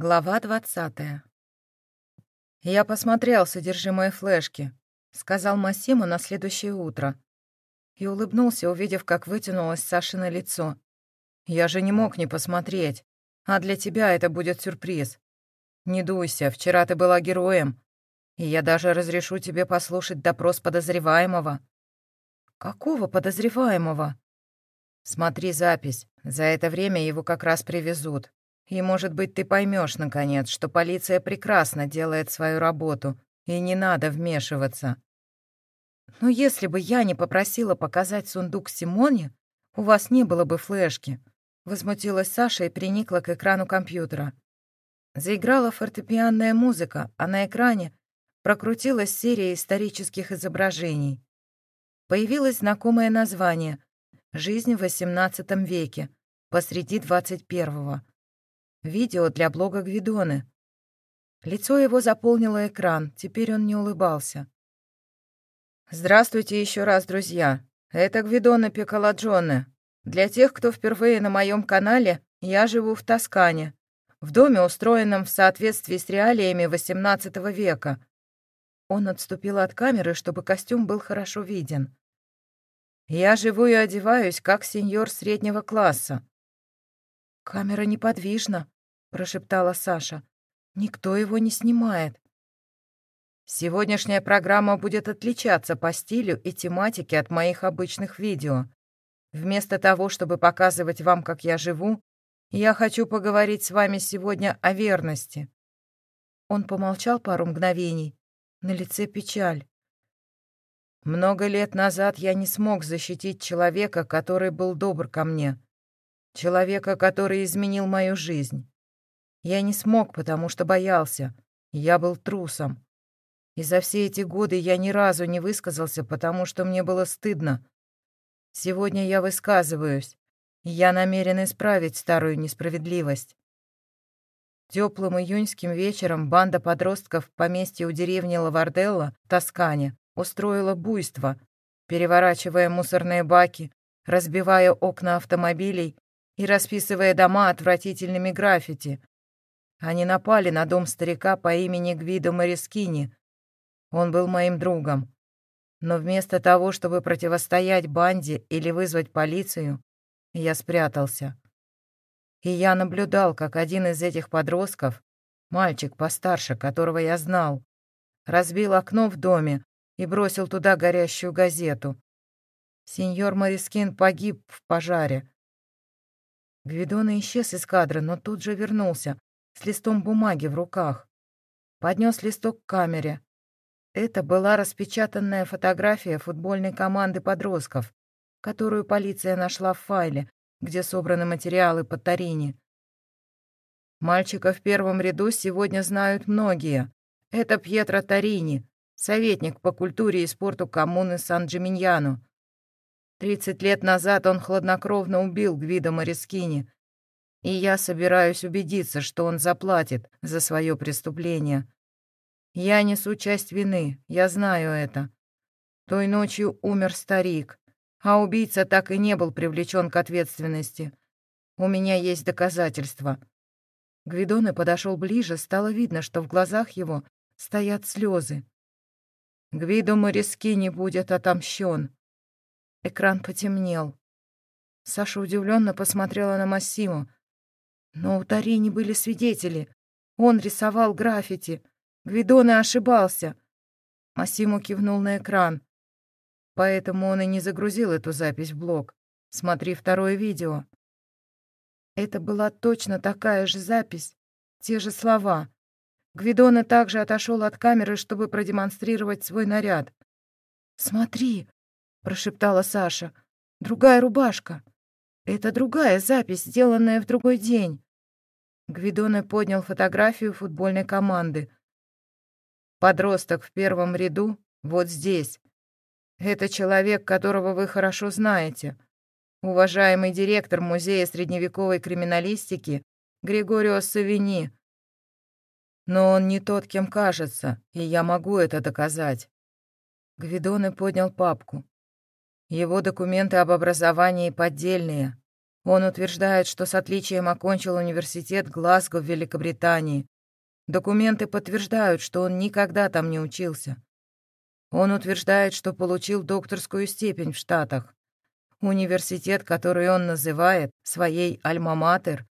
Глава двадцатая. «Я посмотрел содержимое флешки», — сказал Массимо на следующее утро. И улыбнулся, увидев, как вытянулось Сашино лицо. «Я же не мог не посмотреть. А для тебя это будет сюрприз. Не дуйся, вчера ты была героем. И я даже разрешу тебе послушать допрос подозреваемого». «Какого подозреваемого?» «Смотри запись. За это время его как раз привезут. И, может быть, ты поймешь наконец, что полиция прекрасно делает свою работу, и не надо вмешиваться. Но если бы я не попросила показать сундук Симоне, у вас не было бы флешки. Возмутилась Саша и приникла к экрану компьютера. Заиграла фортепианная музыка, а на экране прокрутилась серия исторических изображений. Появилось знакомое название «Жизнь в XVIII веке», посреди XXI. Видео для блога Гвидоны. Лицо его заполнило экран, теперь он не улыбался. Здравствуйте еще раз, друзья. Это Гвидона Пиколаджоне. Для тех, кто впервые на моем канале, я живу в Тоскане, в доме, устроенном в соответствии с реалиями XVIII века. Он отступил от камеры, чтобы костюм был хорошо виден. Я живу и одеваюсь, как сеньор среднего класса. «Камера неподвижна», — прошептала Саша. «Никто его не снимает». «Сегодняшняя программа будет отличаться по стилю и тематике от моих обычных видео. Вместо того, чтобы показывать вам, как я живу, я хочу поговорить с вами сегодня о верности». Он помолчал пару мгновений. На лице печаль. «Много лет назад я не смог защитить человека, который был добр ко мне. Человека, который изменил мою жизнь. Я не смог, потому что боялся. Я был трусом. И за все эти годы я ни разу не высказался, потому что мне было стыдно. Сегодня я высказываюсь. Я намерен исправить старую несправедливость. Теплым июньским вечером банда подростков в поместье у деревни Лаварделла Тоскане устроила буйство, переворачивая мусорные баки, разбивая окна автомобилей и расписывая дома отвратительными граффити. Они напали на дом старика по имени Гвидо Марискини. Он был моим другом. Но вместо того, чтобы противостоять банде или вызвать полицию, я спрятался. И я наблюдал, как один из этих подростков, мальчик постарше, которого я знал, разбил окно в доме и бросил туда горящую газету. Сеньор Марискин погиб в пожаре, Гвидона исчез из кадра, но тут же вернулся, с листом бумаги в руках. Поднес листок к камере. Это была распечатанная фотография футбольной команды подростков, которую полиция нашла в файле, где собраны материалы по Тарини. Мальчика в первом ряду сегодня знают многие. Это Пьетро Тарини, советник по культуре и спорту коммуны Сан-Джиминьяно. Тридцать лет назад он хладнокровно убил Гвида Морискини, и я собираюсь убедиться, что он заплатит за свое преступление. Я несу часть вины, я знаю это. Той ночью умер старик, а убийца так и не был привлечен к ответственности. У меня есть доказательства. Гвидоне подошел ближе, стало видно, что в глазах его стоят слезы. Гвидо Морискини будет отомщен. Экран потемнел. Саша удивленно посмотрела на Массиму. Но у Тарини были свидетели. Он рисовал граффити. Гвидоне ошибался. Массиму кивнул на экран. Поэтому он и не загрузил эту запись в блог. Смотри второе видео. Это была точно такая же запись, те же слова. Гвидона также отошел от камеры, чтобы продемонстрировать свой наряд. «Смотри!» — прошептала Саша. «Другая рубашка. Это другая запись, сделанная в другой день». Гвидоне поднял фотографию футбольной команды. «Подросток в первом ряду вот здесь. Это человек, которого вы хорошо знаете. Уважаемый директор Музея средневековой криминалистики Григорио Савини. Но он не тот, кем кажется, и я могу это доказать». Гвидоне поднял папку. Его документы об образовании поддельные. Он утверждает, что с отличием окончил университет Глазго в Великобритании. Документы подтверждают, что он никогда там не учился. Он утверждает, что получил докторскую степень в Штатах. Университет, который он называет своей «Альма-Матер»,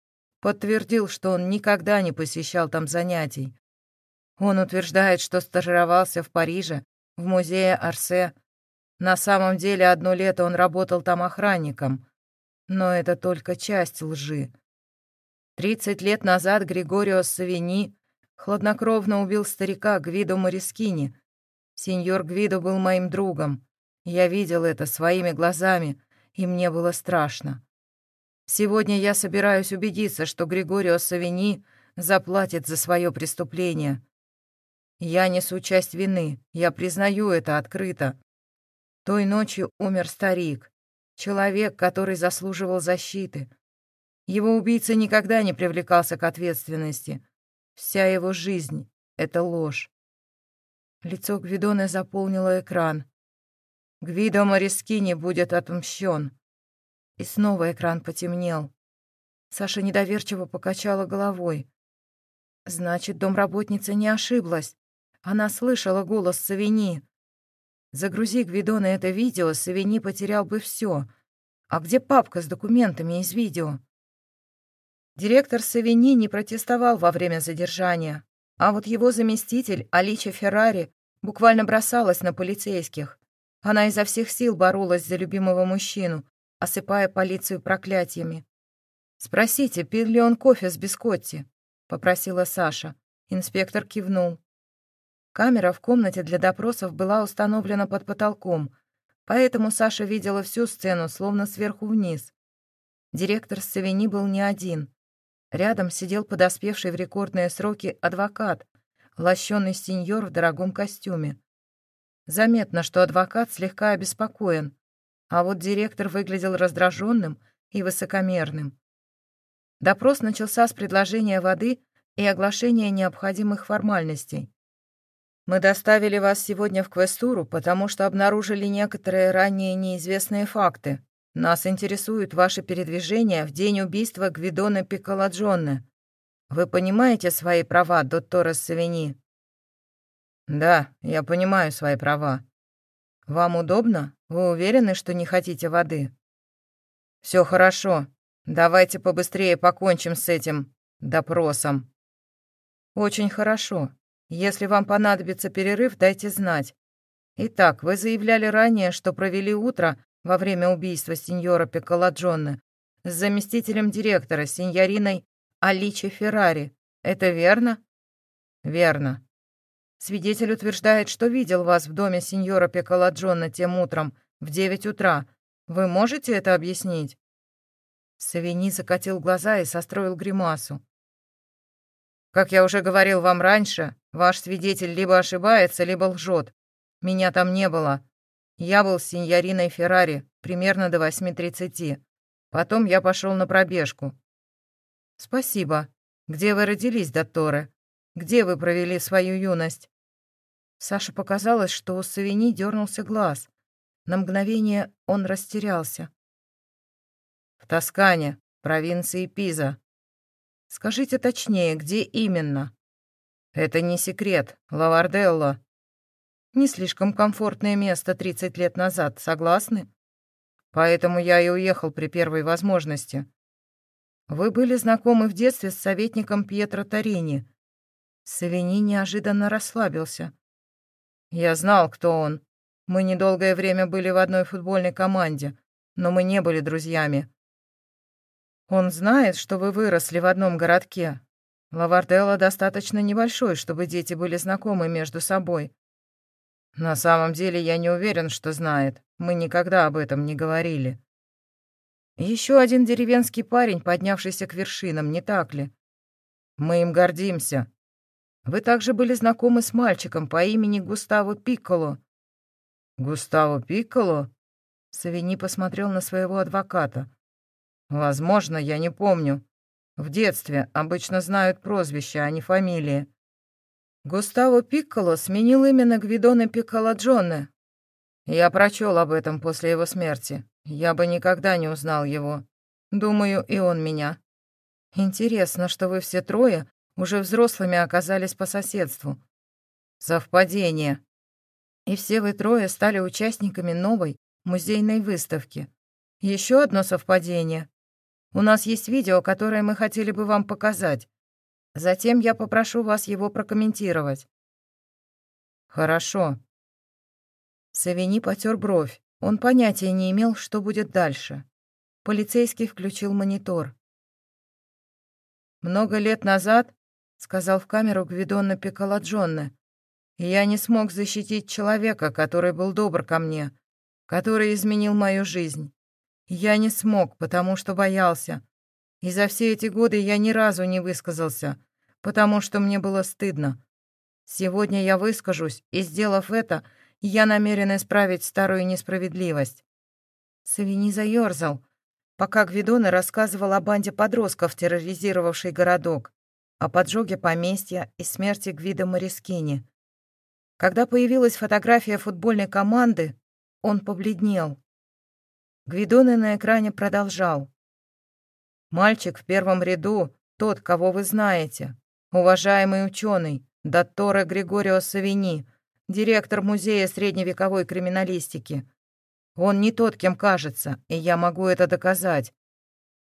подтвердил, что он никогда не посещал там занятий. Он утверждает, что стажировался в Париже, в музее Арсе. На самом деле, одно лето он работал там охранником. Но это только часть лжи. Тридцать лет назад Григорио Савини хладнокровно убил старика Гвидо Морискини. Сеньор Гвидо был моим другом. Я видел это своими глазами, и мне было страшно. Сегодня я собираюсь убедиться, что Григорио Савини заплатит за свое преступление. Я несу часть вины, я признаю это открыто. Той ночью умер старик, человек, который заслуживал защиты. Его убийца никогда не привлекался к ответственности. Вся его жизнь — это ложь. Лицо Гвидоны заполнило экран. Гвидо Морискини будет отмщен. И снова экран потемнел. Саша недоверчиво покачала головой. Значит, домработница не ошиблась. Она слышала голос Савини. Загрузи Гвидона это видео, Савини потерял бы все. А где папка с документами из видео? Директор Савини не протестовал во время задержания, а вот его заместитель, Алича Феррари, буквально бросалась на полицейских. Она изо всех сил боролась за любимого мужчину, осыпая полицию проклятиями. «Спросите, пил ли он кофе с бискотти?» — попросила Саша. Инспектор кивнул. Камера в комнате для допросов была установлена под потолком, поэтому Саша видела всю сцену, словно сверху вниз. Директор Савини был не один. Рядом сидел подоспевший в рекордные сроки адвокат, лощеный сеньор в дорогом костюме. Заметно, что адвокат слегка обеспокоен, а вот директор выглядел раздраженным и высокомерным. Допрос начался с предложения воды и оглашения необходимых формальностей. «Мы доставили вас сегодня в Квестуру, потому что обнаружили некоторые ранее неизвестные факты. Нас интересуют ваши передвижения в день убийства Гвидона Пиколаджонне. Вы понимаете свои права, доктора Савини?» «Да, я понимаю свои права. Вам удобно? Вы уверены, что не хотите воды?» Все хорошо. Давайте побыстрее покончим с этим допросом». «Очень хорошо. Если вам понадобится перерыв, дайте знать. Итак, вы заявляли ранее, что провели утро во время убийства сеньора Пиколаджонне с заместителем директора, сеньориной Аличи Феррари. Это верно?» «Верно. Свидетель утверждает, что видел вас в доме сеньора Пекаладжона тем утром в девять утра. Вы можете это объяснить?» Савини закатил глаза и состроил гримасу. «Как я уже говорил вам раньше, ваш свидетель либо ошибается, либо лжет. Меня там не было. Я был с сеньориной Феррари примерно до 8.30. Потом я пошел на пробежку». «Спасибо. Где вы родились, докторы? Где вы провели свою юность?» Саше показалось, что у Савини дернулся глаз. На мгновение он растерялся. «В Тоскане, провинции Пиза. Скажите точнее, где именно?» «Это не секрет, Лаварделло. Не слишком комфортное место 30 лет назад, согласны? Поэтому я и уехал при первой возможности. Вы были знакомы в детстве с советником Пьетро Торини». Савини неожиданно расслабился. Я знал, кто он. Мы недолгое время были в одной футбольной команде, но мы не были друзьями. Он знает, что вы выросли в одном городке. Лаварделло достаточно небольшой, чтобы дети были знакомы между собой. На самом деле я не уверен, что знает. Мы никогда об этом не говорили. Еще один деревенский парень, поднявшийся к вершинам, не так ли? Мы им гордимся. Вы также были знакомы с мальчиком по имени Густаво Пикколо». «Густаво Пикколо?» Савини посмотрел на своего адвоката. «Возможно, я не помню. В детстве обычно знают прозвища, а не фамилии». Густаво Пикколо сменил имя на Гвидоне Пикколо Джонне. Я прочел об этом после его смерти. Я бы никогда не узнал его. Думаю, и он меня. Интересно, что вы все трое уже взрослыми оказались по соседству. Совпадение. И все вы трое стали участниками новой музейной выставки. Еще одно совпадение. У нас есть видео, которое мы хотели бы вам показать. Затем я попрошу вас его прокомментировать. Хорошо. Савини потер бровь. Он понятия не имел, что будет дальше. Полицейский включил монитор. «Много лет назад», — сказал в камеру Гвидонна Пиколаджонне, «я не смог защитить человека, который был добр ко мне, который изменил мою жизнь. Я не смог, потому что боялся. И за все эти годы я ни разу не высказался, потому что мне было стыдно. Сегодня я выскажусь, и, сделав это, я намерен исправить старую несправедливость». Савини заёрзал, пока Гвидона рассказывал о банде подростков, терроризировавшей городок, о поджоге поместья и смерти Гвида Морискини. Когда появилась фотография футбольной команды, он побледнел. Гвидоны на экране продолжал. «Мальчик в первом ряду, тот, кого вы знаете, уважаемый ученый, Датторе Григорио Савини, директор Музея средневековой криминалистики, он не тот, кем кажется, и я могу это доказать».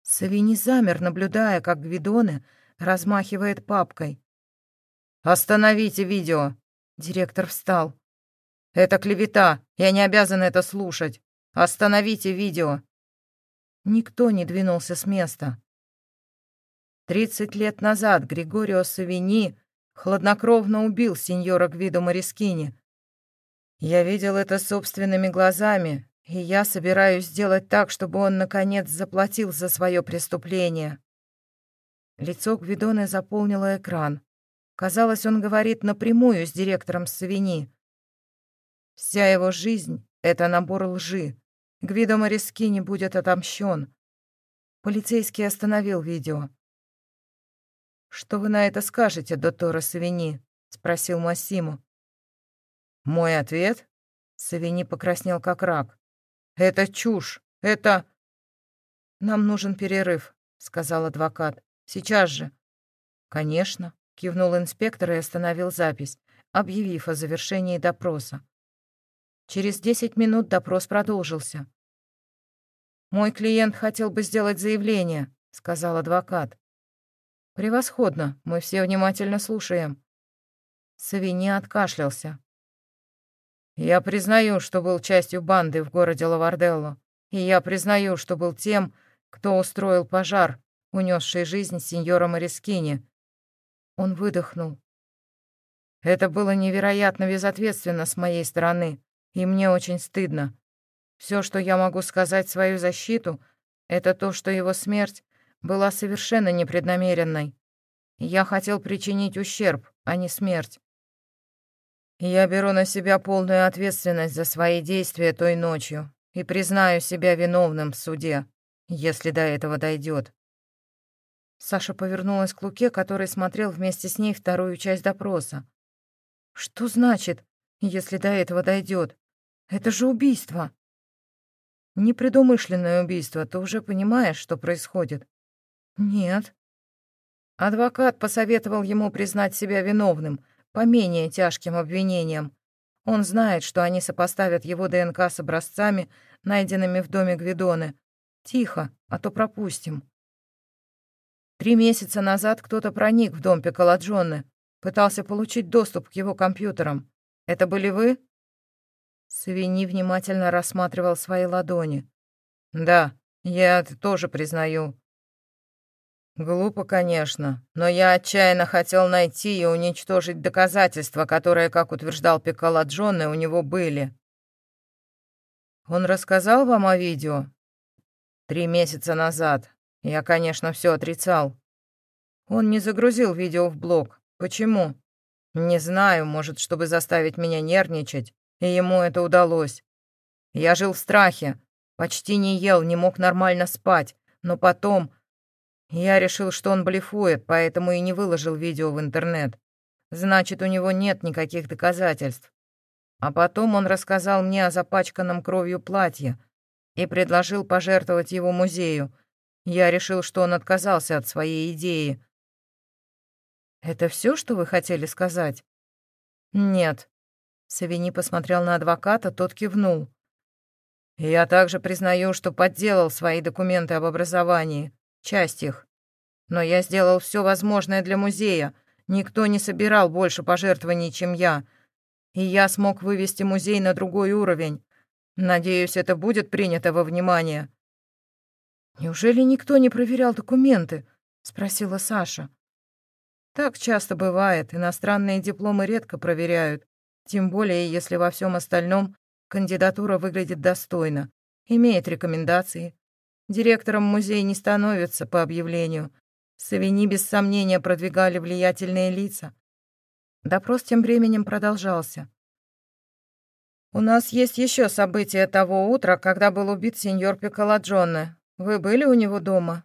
Савини замер, наблюдая, как Гвидоне размахивает папкой. «Остановите видео!» Директор встал. «Это клевета! Я не обязан это слушать! Остановите видео!» Никто не двинулся с места. Тридцать лет назад Григорио Савини хладнокровно убил сеньора Гвидо Морискини, я видел это собственными глазами, и я собираюсь сделать так, чтобы он, наконец, заплатил за свое преступление». Лицо Гвидоны заполнило экран. Казалось, он говорит напрямую с директором Савини. Вся его жизнь — это набор лжи. Гвидо Мориски не будет отомщен. Полицейский остановил видео. «Что вы на это скажете, доктора Савини?» — спросил Массиму. Мой ответ? Савини покраснел как рак. Это чушь. Это... Нам нужен перерыв, сказал адвокат. Сейчас же. Конечно, кивнул инспектор и остановил запись, объявив о завершении допроса. Через десять минут допрос продолжился. «Мой клиент хотел бы сделать заявление», — сказал адвокат. «Превосходно, мы все внимательно слушаем». Савини откашлялся. Я признаю, что был частью банды в городе Лаварделло, и я признаю, что был тем, кто устроил пожар, унесший жизнь сеньора Морискини. Он выдохнул. Это было невероятно безответственно с моей стороны, и мне очень стыдно. Все, что я могу сказать в свою защиту, это то, что его смерть была совершенно непреднамеренной. Я хотел причинить ущерб, а не смерть. Я беру на себя полную ответственность за свои действия той ночью и признаю себя виновным в суде, если до этого дойдет. Саша повернулась к Луке, который смотрел вместе с ней вторую часть допроса. «Что значит, если до этого дойдет? Это же убийство!» «Непредумышленное убийство, ты уже понимаешь, что происходит?» «Нет». Адвокат посоветовал ему признать себя виновным — по менее тяжким обвинениям. Он знает, что они сопоставят его ДНК с образцами, найденными в доме Гвидоны. Тихо, а то пропустим. Три месяца назад кто-то проник в дом Пиколаджоны, пытался получить доступ к его компьютерам. Это были вы? Свини внимательно рассматривал свои ладони. «Да, я это тоже признаю. Глупо, конечно, но я отчаянно хотел найти и уничтожить доказательства, которые, как утверждал Пикало Джонне, у него были. Он рассказал вам о видео? Три месяца назад. Я, конечно, все отрицал. Он не загрузил видео в блог. Почему? Не знаю, может, чтобы заставить меня нервничать, и ему это удалось. Я жил в страхе, почти не ел, не мог нормально спать, но потом я решил, что он блефует, поэтому и не выложил видео в интернет. Значит, у него нет никаких доказательств. А потом он рассказал мне о запачканном кровью платье и предложил пожертвовать его музею. Я решил, что он отказался от своей идеи. «Это все, что вы хотели сказать?» «Нет». Савини посмотрел на адвоката, тот кивнул. «Я также признаю, что подделал свои документы об образовании, часть их. Но я сделал все возможное для музея. Никто не собирал больше пожертвований, чем я. И я смог вывести музей на другой уровень. Надеюсь, это будет принято во внимание. «Неужели никто не проверял документы?» — спросила Саша. «Так часто бывает. Иностранные дипломы редко проверяют. Тем более, если во всем остальном кандидатура выглядит достойно, имеет рекомендации. Директором музея не становится по объявлению. Савини без сомнения продвигали влиятельные лица. Допрос тем временем продолжался. «У нас есть еще события того утра, когда был убит сеньор Пиколаджоне. Вы были у него дома?»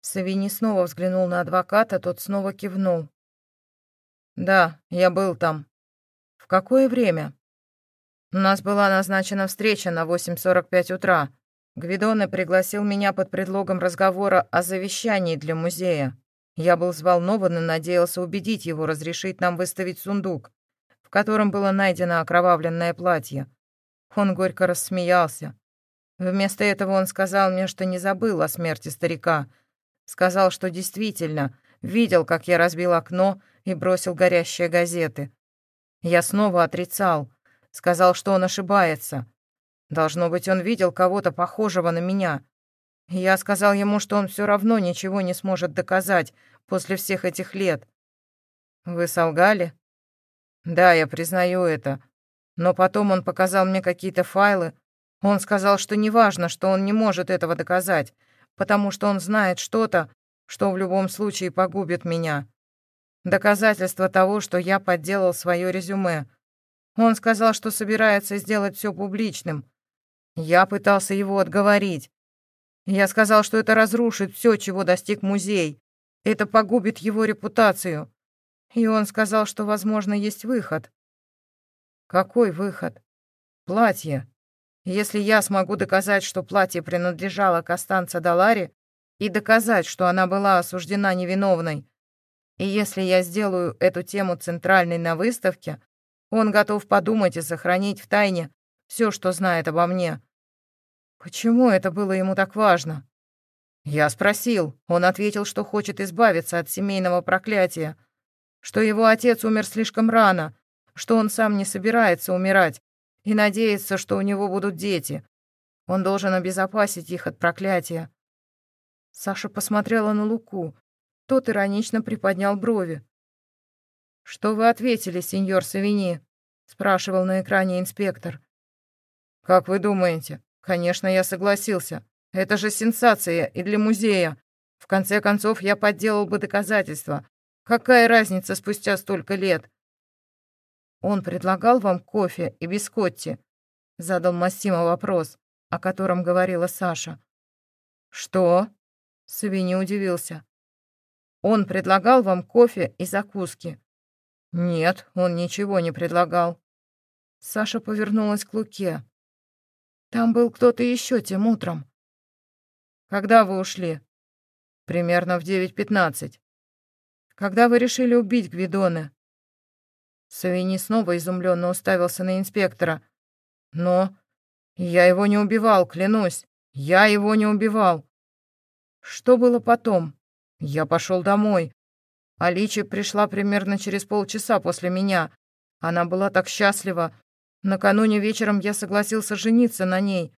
Савини снова взглянул на адвоката, тот снова кивнул. «Да, я был там. Какое время?» «У нас была назначена встреча на 8.45 утра. Гвидоне пригласил меня под предлогом разговора о завещании для музея. Я был взволнован и надеялся убедить его разрешить нам выставить сундук, в котором было найдено окровавленное платье. Он горько рассмеялся. Вместо этого он сказал мне, что не забыл о смерти старика. Сказал, что действительно видел, как я разбил окно и бросил горящие газеты. Я снова отрицал. Сказал, что он ошибается. Должно быть, он видел кого-то похожего на меня. Я сказал ему, что он все равно ничего не сможет доказать после всех этих лет. Вы солгали? Да, я признаю это. Но потом он показал мне какие-то файлы, он сказал, что неважно, что он не может этого доказать, потому что он знает что-то, что в любом случае погубит меня. Доказательство того, что я подделал свое резюме. Он сказал, что собирается сделать все публичным. Я пытался его отговорить. Я сказал, что это разрушит все, чего достиг музей. Это погубит его репутацию. И он сказал, что, возможно, есть выход. Какой выход? Платье. Если я смогу доказать, что платье принадлежало Костанца Далари, и доказать, что она была осуждена невиновной, и если я сделаю эту тему центральной на выставке, он готов подумать и сохранить в тайне все, что знает обо мне. Почему это было ему так важно? Я спросил. Он ответил, что хочет избавиться от семейного проклятия, что его отец умер слишком рано, что он сам не собирается умирать, и надеется, что у него будут дети. Он должен обезопасить их от проклятия. Саша посмотрела на Луку. Тот иронично приподнял брови. «Что вы ответили, сеньор Савини?» — спрашивал на экране инспектор. «Как вы думаете? Конечно, я согласился. Это же сенсация и для музея. В конце концов, я подделал бы доказательства. Какая разница спустя столько лет? «Он предлагал вам кофе и бискотти?» — задал Массимо вопрос, о котором говорила Саша. «Что?» — Савини удивился. «Он предлагал вам кофе и закуски?» «Нет, он ничего не предлагал». Саша повернулась к Луке. «Там был кто-то еще тем утром». «Когда вы ушли?» «Примерно в 9.15». «Когда вы решили убить Гвидоне?» Савини снова изумленно уставился на инспектора. «Но я его не убивал, клянусь. Я его не убивал». «Что было потом?» «Я пошел домой. Аличи пришла примерно через полчаса после меня. Она была так счастлива. Накануне вечером я согласился жениться на ней.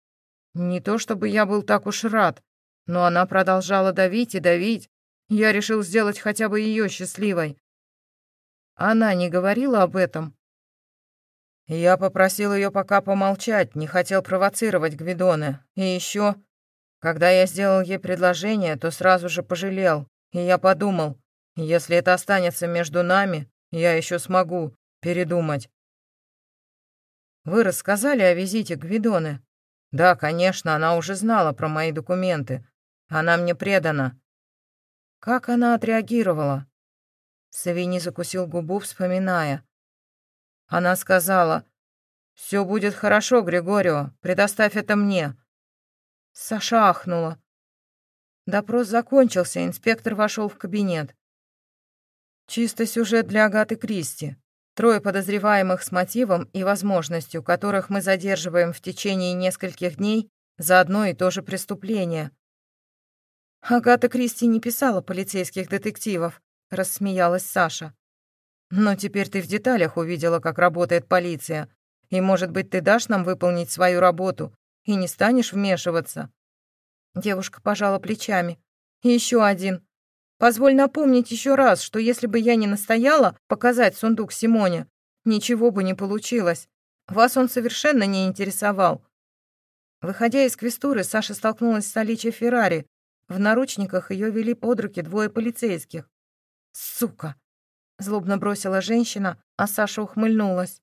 Не то чтобы я был так уж рад, но она продолжала давить и давить. Я решил сделать хотя бы ее счастливой. Она не говорила об этом? Я попросил ее пока помолчать, не хотел провоцировать Гвидоне. И еще, когда я сделал ей предложение, то сразу же пожалел. И я подумал, если это останется между нами, я еще смогу передумать. Вы рассказали о визите Гвидоне? Да, конечно, она уже знала про мои документы. Она мне предана. Как она отреагировала? Савини закусил губу, вспоминая. Она сказала, «Все будет хорошо, Григорио, предоставь это мне». Саша ахнула. Допрос закончился, инспектор вошел в кабинет. Чисто сюжет для Агаты Кристи. Трое подозреваемых с мотивом и возможностью, которых мы задерживаем в течение нескольких дней за одно и то же преступление. Агата Кристи не писала полицейских детективов, рассмеялась Саша. Но теперь ты в деталях увидела, как работает полиция, и, может быть, ты дашь нам выполнить свою работу и не станешь вмешиваться. Девушка пожала плечами. Еще один. Позволь напомнить еще раз, что если бы я не настояла показать сундук Симоне, ничего бы не получилось. Вас он совершенно не интересовал. Выходя из квестуры, Саша столкнулась с Аличей Феррари. В наручниках ее вели под руки двое полицейских. «Сука!» — злобно бросила женщина, а Саша ухмыльнулась.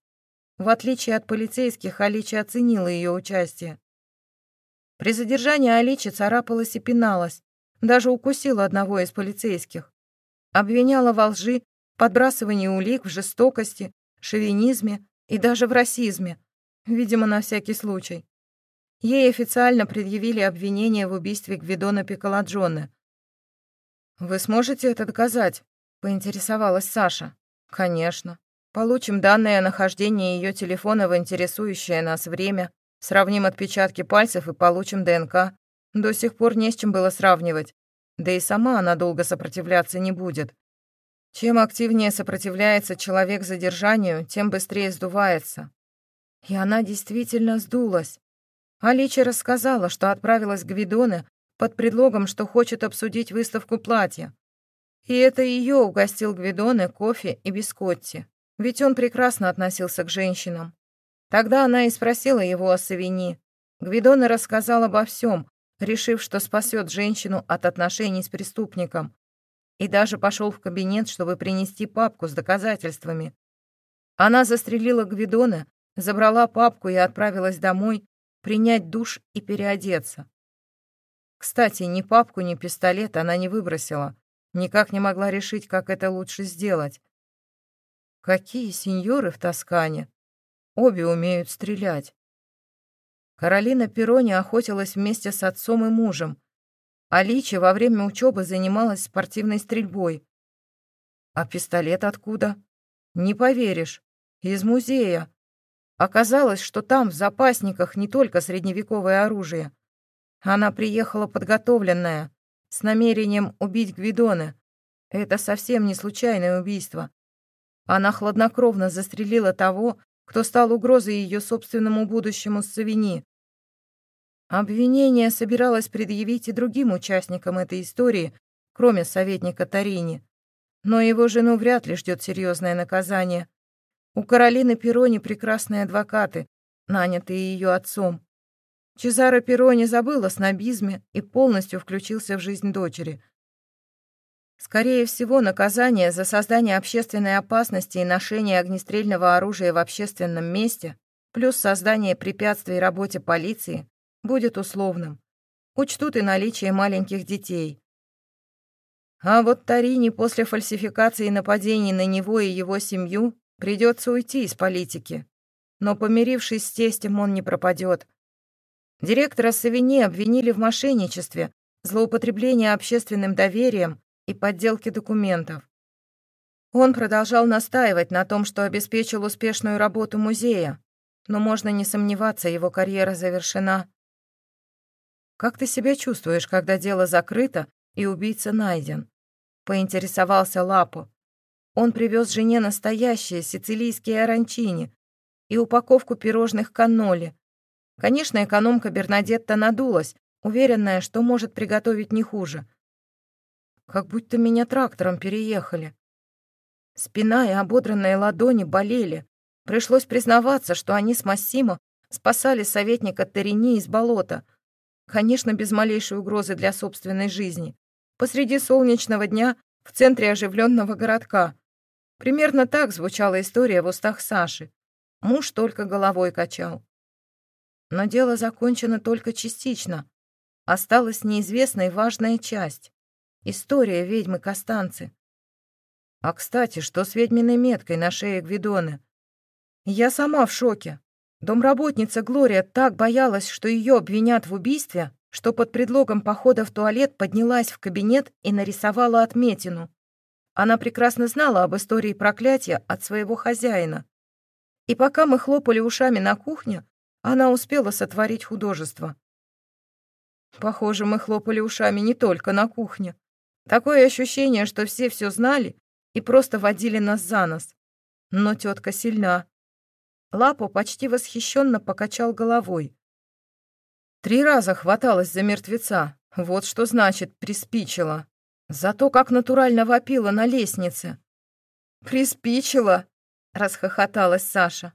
В отличие от полицейских, Алича оценила ее участие. При задержании Аличи царапалась и пиналась, даже укусила одного из полицейских. Обвиняла во лжи, подбрасывании улик, в жестокости, шовинизме и даже в расизме, видимо, на всякий случай. Ей официально предъявили обвинение в убийстве Гвидона Пиколаджоне. «Вы сможете это доказать?» — поинтересовалась Саша. «Конечно. Получим данные о нахождении ее телефона в интересующее нас время, Сравним отпечатки пальцев и получим ДНК. До сих пор не с чем было сравнивать. Да и сама она долго сопротивляться не будет. Чем активнее сопротивляется человек задержанию, тем быстрее сдувается. И она действительно сдулась. Алича рассказала, что отправилась к Гвидоне под предлогом, что хочет обсудить выставку платья. И это ее угостил Гвидоне кофе и бискотти. Ведь он прекрасно относился к женщинам. Тогда она и спросила его о Савини. Гвидона рассказал обо всем, решив, что спасет женщину от отношений с преступником. И даже пошел в кабинет, чтобы принести папку с доказательствами. Она застрелила Гвидона, забрала папку и отправилась домой принять душ и переодеться. Кстати, ни папку, ни пистолет она не выбросила. Никак не могла решить, как это лучше сделать. Какие сеньоры в Тоскане! Обе умеют стрелять. Каролина Перони охотилась вместе с отцом и мужем. А Личи во время учебы занималась спортивной стрельбой. А пистолет откуда? Не поверишь. Из музея. Оказалось, что там в запасниках не только средневековое оружие. Она приехала подготовленная, с намерением убить Гвидона. Это совсем не случайное убийство. Она хладнокровно застрелила того, кто стал угрозой ее собственному будущему Савини. Обвинение собиралось предъявить и другим участникам этой истории, кроме советника Тарини. Но его жену вряд ли ждет серьезное наказание. У Каролины Перони прекрасные адвокаты, нанятые ее отцом. Чезаро Перони забыл о снобизме и полностью включился в жизнь дочери – Скорее всего, наказание за создание общественной опасности и ношение огнестрельного оружия в общественном месте, плюс создание препятствий работе полиции, будет условным. Учтут и наличие маленьких детей. А вот Тарини после фальсификации нападений на него и его семью придется уйти из политики. Но помирившись с тестем, он не пропадет. Директора Савини обвинили в мошенничестве, злоупотреблении общественным доверием и подделки документов. Он продолжал настаивать на том, что обеспечил успешную работу музея, но можно не сомневаться, его карьера завершена. «Как ты себя чувствуешь, когда дело закрыто и убийца найден?» — поинтересовался Лапо. Он привез жене настоящие сицилийские оранчини и упаковку пирожных канноли. Конечно, экономка Бернадетта надулась, уверенная, что может приготовить не хуже — как будто меня трактором переехали. Спина и ободранные ладони болели. Пришлось признаваться, что они с Массимо спасали советника Терени из болота. Конечно, без малейшей угрозы для собственной жизни. Посреди солнечного дня в центре оживленного городка. Примерно так звучала история в устах Саши. Муж только головой качал. Но дело закончено только частично. Осталась неизвестная и важная часть. История ведьмы Костанцы. А, кстати, что с ведьминой меткой на шее Гвидоны? Я сама в шоке. Домработница Глория так боялась, что ее обвинят в убийстве, что под предлогом похода в туалет поднялась в кабинет и нарисовала отметину. Она прекрасно знала об истории проклятия от своего хозяина. И пока мы хлопали ушами на кухне, она успела сотворить художество. Похоже, мы хлопали ушами не только на кухне. Такое ощущение, что все все знали и просто водили нас за нос. Но тетка сильна. Лапу почти восхищенно покачал головой. Три раза хваталась за мертвеца. Вот что значит приспичила. Зато как натурально вопила на лестнице. «Приспичила!» — расхохоталась Саша.